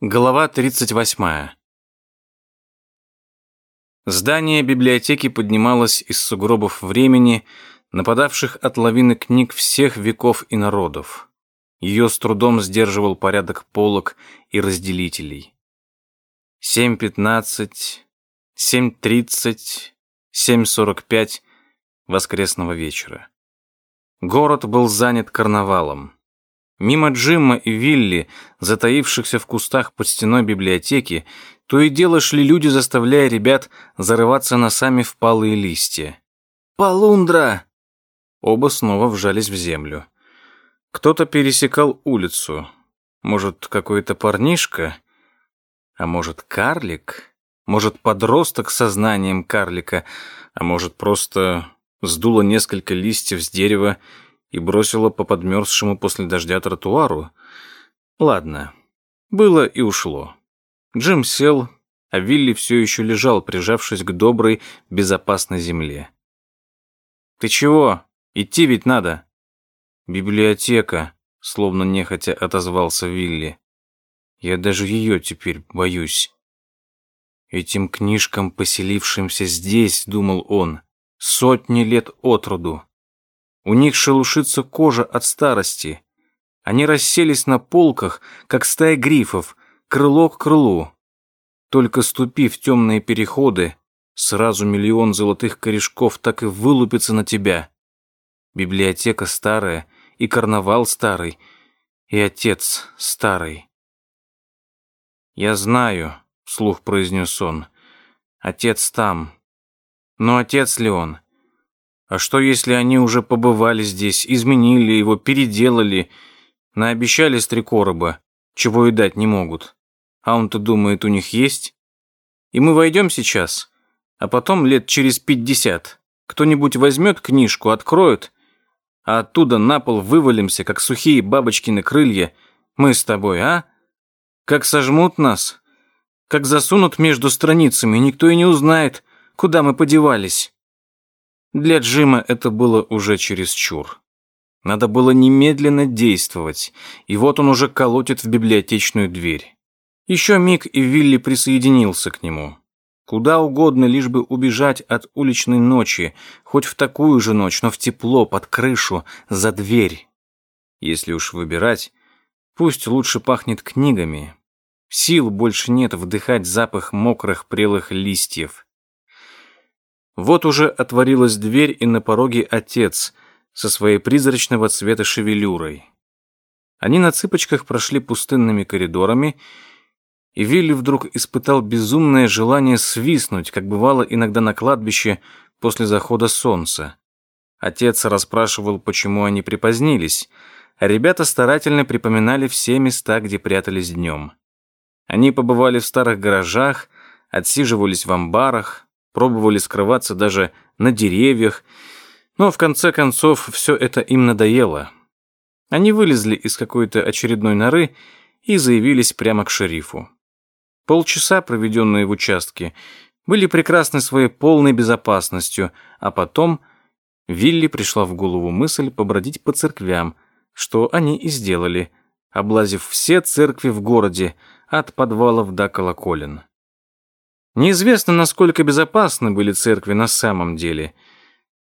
Глава 38. Здание библиотеки поднималось из сугробов времени, нападавших от лавины книг всех веков и народов. Ее с трудом сдерживал порядок полок и разделителей. 7.15, 7.30, 7.45 воскресного вечера. Город был занят карнавалом. Мимо Джимма и Вилли, затаившихся в кустах под стеной библиотеки, то и дело шли люди, заставляя ребят зарываться носами в палые листья. «Полундра!» Оба снова вжались в землю. Кто-то пересекал улицу. Может, какой-то парнишка? А может, карлик? Может, подросток с сознанием карлика? А может, просто сдуло несколько листьев с дерева и бросила по подмерзшему после дождя тротуару. Ладно, было и ушло. Джим сел, а Вилли все еще лежал, прижавшись к доброй, безопасной земле. «Ты чего? Идти ведь надо». «Библиотека», — словно нехотя отозвался Вилли. «Я даже ее теперь боюсь». «Этим книжкам, поселившимся здесь, — думал он, — сотни лет от роду. У них шелушится кожа от старости. Они расселись на полках, как стая грифов, крыло к крылу. Только ступив в темные переходы, сразу миллион золотых корешков так и вылупится на тебя. Библиотека старая, и карнавал старый, и отец старый. «Я знаю», — вслух произнес он, — «отец там. Но отец ли он? А что, если они уже побывали здесь, изменили его, переделали, наобещали с три короба, чего и дать не могут? А он-то думает, у них есть? И мы войдем сейчас, а потом лет через пятьдесят кто-нибудь возьмет книжку, откроет, а оттуда на пол вывалимся, как сухие бабочкины крылья, мы с тобой, а? Как сожмут нас, как засунут между страницами, никто и не узнает, куда мы подевались. Для Джима это было уже чересчур. Надо было немедленно действовать, и вот он уже колотит в библиотечную дверь. Еще миг, и Вилли присоединился к нему. Куда угодно, лишь бы убежать от уличной ночи, хоть в такую же ночь, но в тепло, под крышу, за дверь. Если уж выбирать, пусть лучше пахнет книгами. Сил больше нет вдыхать запах мокрых прелых листьев. Вот уже отворилась дверь, и на пороге отец со своей призрачного цвета шевелюрой. Они на цыпочках прошли пустынными коридорами, и Вилли вдруг испытал безумное желание свистнуть, как бывало иногда на кладбище после захода солнца. Отец расспрашивал, почему они припозднились, а ребята старательно припоминали все места, где прятались днем. Они побывали в старых гаражах, отсиживались в амбарах, пробовали скрываться даже на деревьях, но в конце концов все это им надоело. Они вылезли из какой-то очередной норы и заявились прямо к шерифу. Полчаса, проведенные в участке, были прекрасны своей полной безопасностью, а потом Вилли пришла в голову мысль побродить по церквям, что они и сделали, облазив все церкви в городе, от подвалов до колоколен. Неизвестно, насколько безопасны были церкви на самом деле,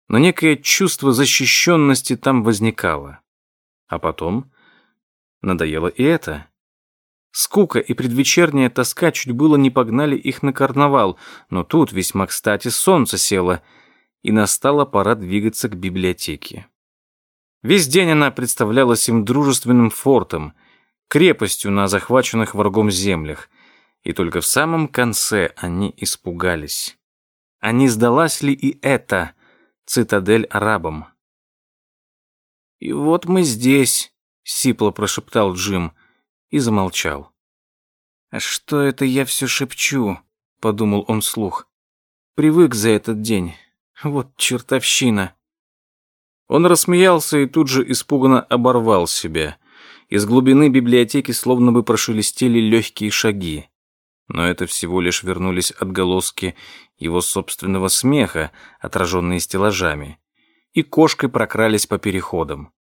но некое чувство защищенности там возникало. А потом надоело и это. Скука и предвечерняя тоска чуть было не погнали их на карнавал, но тут весьма кстати солнце село, и настала пора двигаться к библиотеке. Весь день она представлялась им дружественным фортом, крепостью на захваченных врагом землях — и только в самом конце они испугались. А не сдалась ли и эта цитадель арабам? «И вот мы здесь», — сипло прошептал Джим и замолчал. «А что это я все шепчу?» — подумал он вслух. «Привык за этот день. Вот чертовщина». Он рассмеялся и тут же испуганно оборвал себя. Из глубины библиотеки словно бы прошелестели легкие шаги но это всего лишь вернулись отголоски его собственного смеха, отраженные стеллажами, и кошкой прокрались по переходам.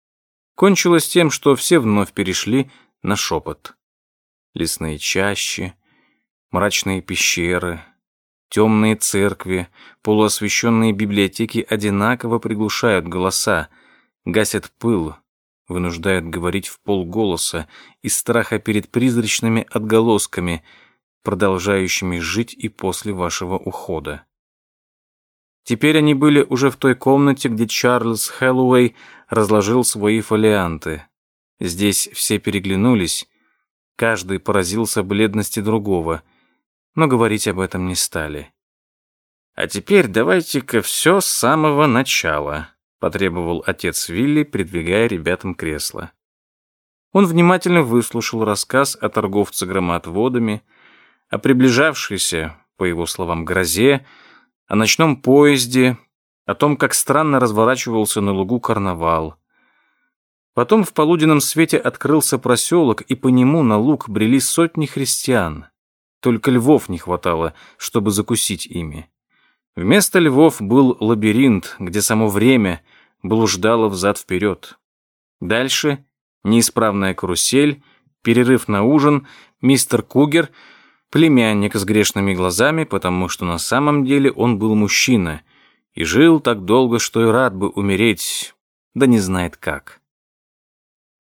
Кончилось тем, что все вновь перешли на шепот. лесные чащи, мрачные пещеры, темные церкви, полуосвещенные библиотеки одинаково приглушают голоса, гасят пыл, вынуждают говорить в полголоса из страха перед призрачными отголосками, продолжающими жить и после вашего ухода. Теперь они были уже в той комнате, где Чарльз Хэллоуэй разложил свои фолианты. Здесь все переглянулись, каждый поразился бледности другого, но говорить об этом не стали. «А теперь давайте-ка все с самого начала», — потребовал отец Вилли, придвигая ребятам кресло. Он внимательно выслушал рассказ о торговце громоотводами, о приближавшейся, по его словам, грозе, о ночном поезде, о том, как странно разворачивался на лугу карнавал. Потом в полуденном свете открылся проселок, и по нему на луг брели сотни христиан. Только львов не хватало, чтобы закусить ими. Вместо львов был лабиринт, где само время блуждало взад-вперед. Дальше неисправная карусель, перерыв на ужин, мистер Кугер — племянник с грешными глазами, потому что на самом деле он был мужчина и жил так долго, что и рад бы умереть, да не знает как.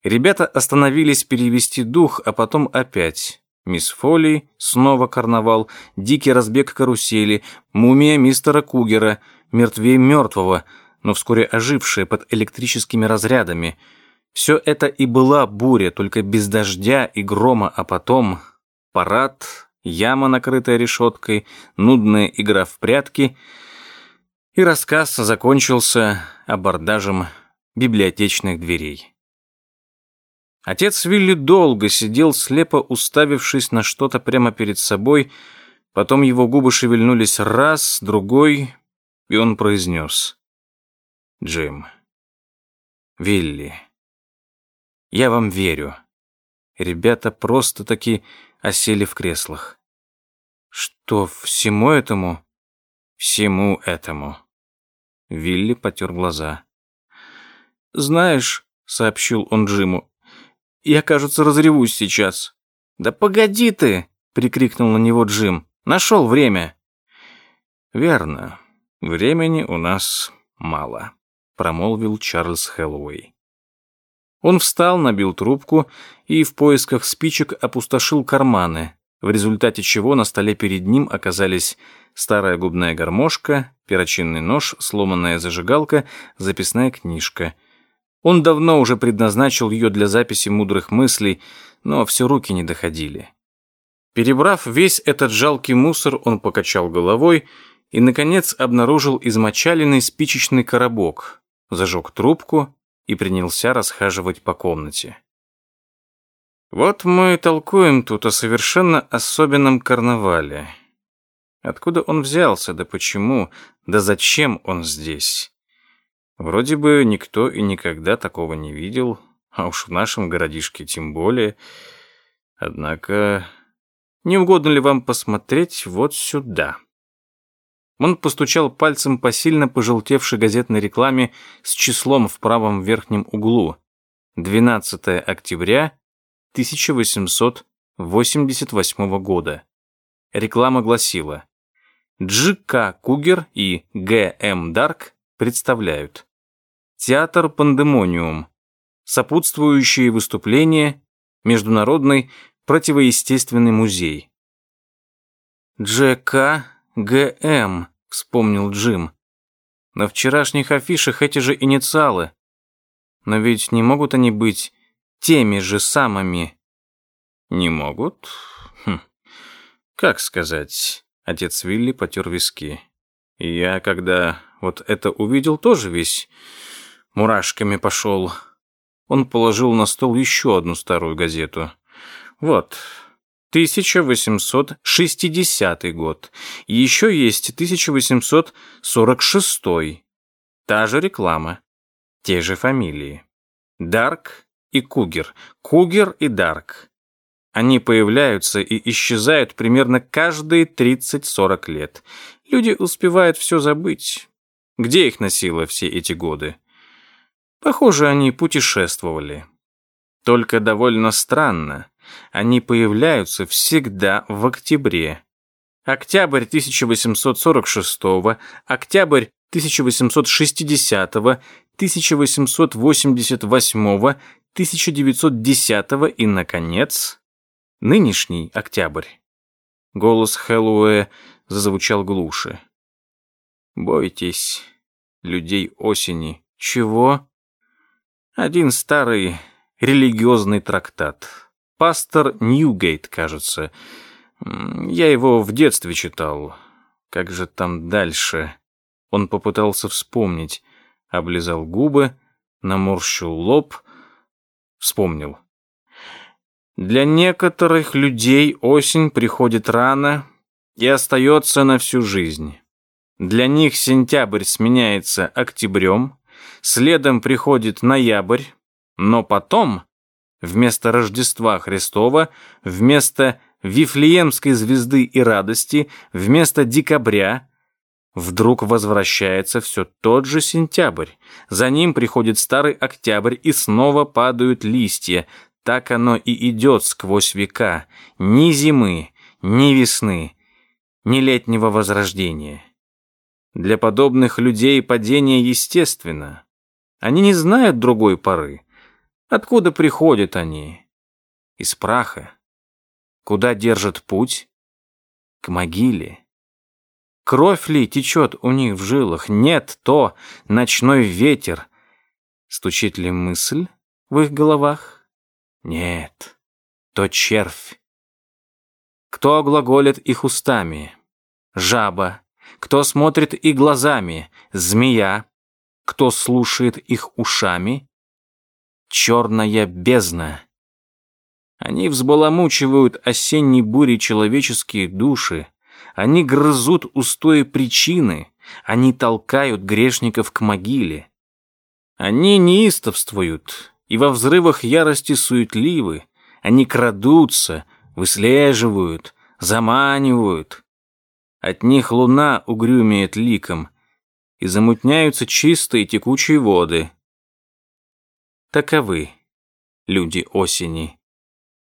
Ребята остановились перевести дух, а потом опять. Мисс Фолли, снова карнавал, дикий разбег карусели, мумия мистера Кугера, мертвее мертвого, но вскоре ожившая под электрическими разрядами. Все это и была буря, только без дождя и грома, а потом парад, яма, накрытая решеткой, нудная игра в прятки, и рассказ закончился абордажем библиотечных дверей. Отец Вилли долго сидел, слепо уставившись на что-то прямо перед собой, потом его губы шевельнулись раз, другой, и он произнес. «Джим, Вилли, я вам верю. Ребята просто-таки осели в креслах. «Что, всему этому?» «Всему этому». Вилли потер глаза. «Знаешь», — сообщил он Джиму, — «я, кажется, разревусь сейчас». «Да погоди ты!» — прикрикнул на него Джим. «Нашел время». «Верно. Времени у нас мало», — промолвил Чарльз Хэллоуэй. Он встал, набил трубку и в поисках спичек опустошил карманы, в результате чего на столе перед ним оказались старая губная гармошка, перочинный нож, сломанная зажигалка, записная книжка. Он давно уже предназначил ее для записи мудрых мыслей, но все руки не доходили. Перебрав весь этот жалкий мусор, он покачал головой и, наконец, обнаружил измочаленный спичечный коробок, зажег трубку и принялся расхаживать по комнате. Вот мы толкуем тут о совершенно особенном карнавале. Откуда он взялся, да почему, да зачем он здесь? Вроде бы никто и никогда такого не видел, а уж в нашем городишке тем более. Однако, не угодно ли вам посмотреть вот сюда?» Он постучал пальцем по сильно пожелтевшей газетной рекламе с числом в правом верхнем углу. 12 октября 1888 года. Реклама гласила Дж.К. Кугер и Г.М. Дарк представляют Театр Пандемониум. Сопутствующие выступления. Международный противоестественный музей. Дж.К. Г.М вспомнил Джим. На вчерашних афишах эти же инициалы. Но ведь не могут они быть теми же самыми. Не могут? Хм. Как сказать? Отец Вилли потер виски. Я, когда вот это увидел, тоже весь мурашками пошел. Он положил на стол еще одну старую газету. Вот, 1860 год. Еще есть 1846. Та же реклама. Те же фамилии. Дарк и Кугер. Кугер и Дарк. Они появляются и исчезают примерно каждые 30-40 лет. Люди успевают все забыть. Где их носило все эти годы? Похоже, они путешествовали. Только довольно странно. Они появляются всегда в октябре. Октябрь 1846, октябрь 1860, 1888, 1910 и, наконец, нынешний октябрь. Голос Хэллоуэ зазвучал глуше. «Бойтесь людей осени». «Чего?» «Один старый религиозный трактат. Пастор Ньюгейт, кажется. Я его в детстве читал. Как же там дальше?» Он попытался вспомнить, облизал губы, наморщил лоб, вспомнил. Для некоторых людей осень приходит рано и остается на всю жизнь. Для них сентябрь сменяется октябрем, следом приходит ноябрь, но потом, вместо Рождества Христова, вместо Вифлеемской звезды и радости, вместо декабря, вдруг возвращается все тот же сентябрь. За ним приходит старый октябрь, и снова падают листья. Так оно и идет сквозь века. Ни зимы, ни весны, ни летнего возрождения. Для подобных людей падение естественно. Они не знают другой поры. Откуда приходят они? Из праха. Куда держат путь? К могиле. Кровь ли течет у них в жилах? Нет, то ночной ветер. Стучит ли мысль в их головах? Нет, то червь. Кто глаголит их устами? Жаба. Кто смотрит и глазами? Змея. Кто слушает их ушами? Черная бездна. Они взбаламучивают осенней бури человеческие души, они грызут устои причины, они толкают грешников к могиле. Они неистовствуют и во взрывах ярости суетливы, они крадутся, выслеживают, заманивают. От них луна угрюмеет ликом, и замутняются чистые текучие воды. Таковы люди осени.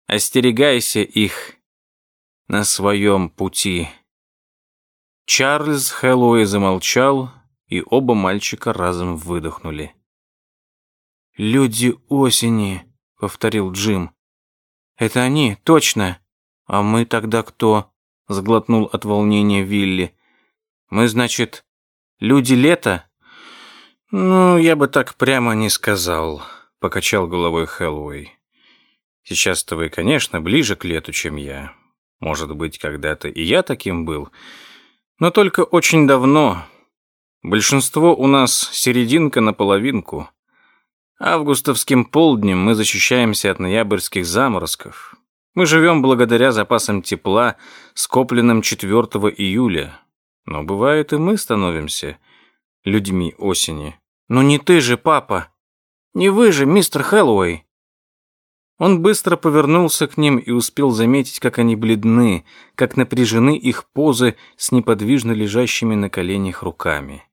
Остерегайся их на своем пути. Чарльз Хэллоуэй замолчал, и оба мальчика разом выдохнули. «Люди осени», — повторил Джим. «Это они, точно. А мы тогда кто?» — сглотнул от волнения Вилли. «Мы, значит, люди лета?» «Ну, я бы так прямо не сказал», — покачал головой Хэллоуэй. «Сейчас-то вы, конечно, ближе к лету, чем я. Может быть, когда-то и я таким был». Но только очень давно. Большинство у нас серединка на половинку. Августовским полднем мы защищаемся от ноябрьских заморозков. Мы живем благодаря запасам тепла, скопленным 4 июля. Но бывает и мы становимся людьми осени. Но не ты же, папа. Не вы же, мистер Хэллоуэй. Он быстро повернулся к ним и успел заметить, как они бледны, как напряжены их позы с неподвижно лежащими на коленях руками.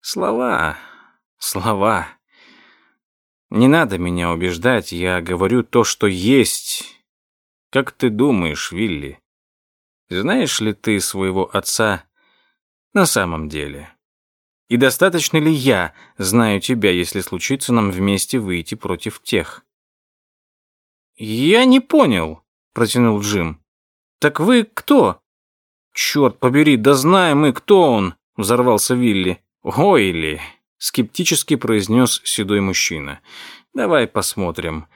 Слова, слова. Не надо меня убеждать, я говорю то, что есть. Как ты думаешь, Вилли? Знаешь ли ты своего отца на самом деле? И достаточно ли я знаю тебя, если случится нам вместе выйти против тех? «Я не понял», — протянул Джим. «Так вы кто?» «Черт побери, да знаем мы, кто он», — взорвался Вилли. «Ойли», — скептически произнес седой мужчина. «Давай посмотрим.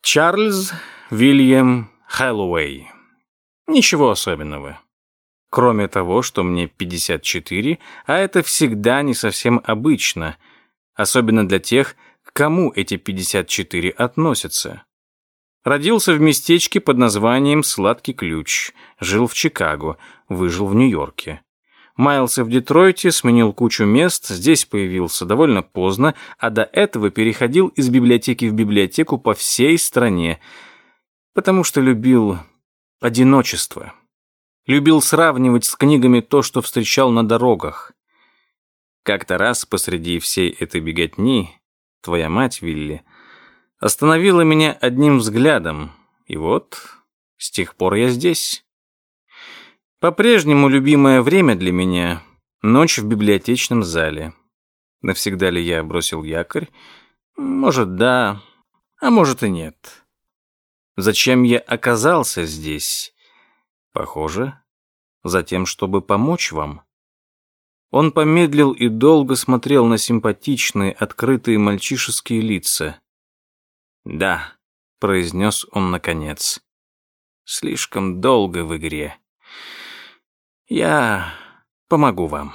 Чарльз Вильям Хэллоуэй. Ничего особенного. Кроме того, что мне 54, а это всегда не совсем обычно, особенно для тех, к кому эти 54 относятся. Родился в местечке под названием Сладкий Ключ, жил в Чикаго, выжил в Нью-Йорке. Маялся в Детройте, сменил кучу мест, здесь появился довольно поздно, а до этого переходил из библиотеки в библиотеку по всей стране, потому что любил одиночество. Любил сравнивать с книгами то, что встречал на дорогах. Как-то раз посреди всей этой беготни твоя мать, Вилли, Остановила меня одним взглядом, и вот с тех пор я здесь. По-прежнему любимое время для меня — ночь в библиотечном зале. Навсегда ли я бросил якорь? Может, да, а может и нет. Зачем я оказался здесь? Похоже, за тем, чтобы помочь вам. Он помедлил и долго смотрел на симпатичные, открытые мальчишеские лица. «Да», — произнес он наконец, — «слишком долго в игре. Я помогу вам».